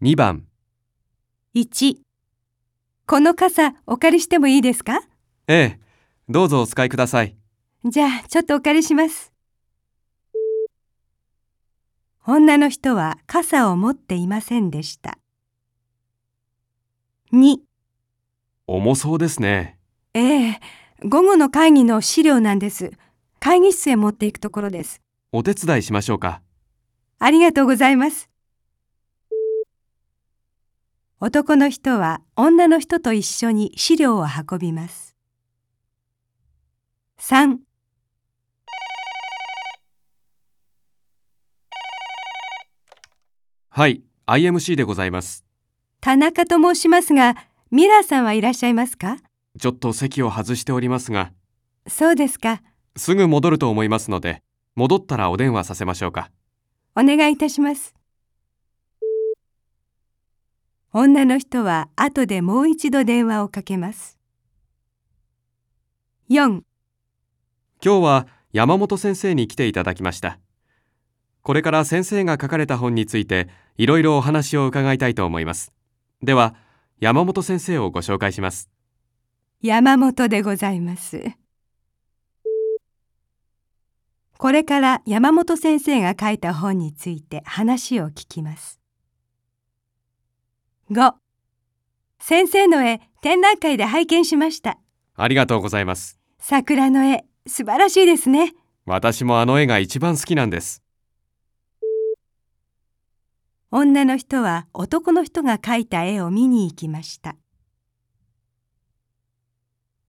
2番、1この傘お借りしてもいいですか？ええ、どうぞお使いください。じゃあちょっとお借りします。女の人は傘を持っていませんでした。2重そうですね。ええ、午後の会議の資料なんです。会議室へ持っていくところです。お手伝いしましょうか。ありがとうございます。男の人は女の人と一緒に資料を運びます。3はい、IMC でございます。田中と申しますが、ミラーさんはいらっしゃいますか？ちょっと席を外しておりますが、そうですか。すぐ戻ると思いますので、戻ったらお電話させましょうか。お願いいたします。女の人は後でもう一度電話をかけます。4今日は山本先生に来ていただきました。これから先生が書かれた本についていろいろお話を伺いたいと思います。では、山本先生をご紹介します。山本でございます。これから山本先生が書いた本について話を聞きます。5先生の絵展覧会で拝見しました。ありがとうございます。桜の絵素晴らしいですね。私もあの絵が一番好きなんです。女の人は男の人が描いた絵を見に行きました。